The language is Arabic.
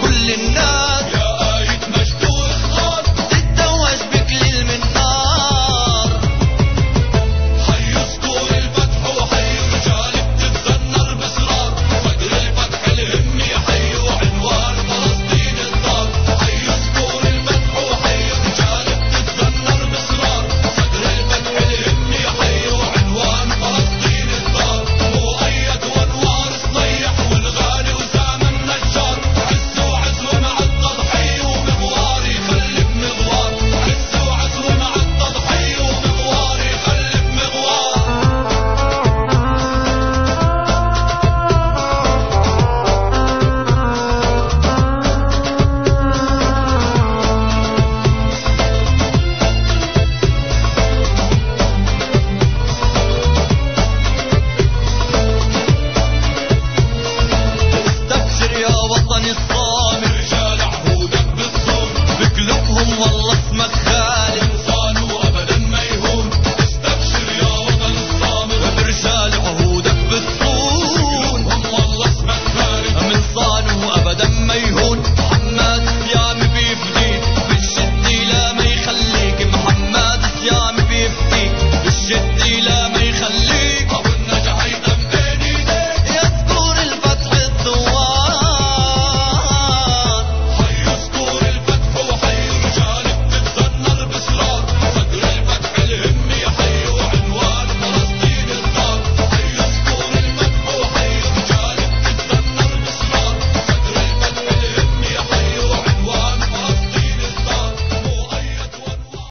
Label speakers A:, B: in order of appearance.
A: كل الناس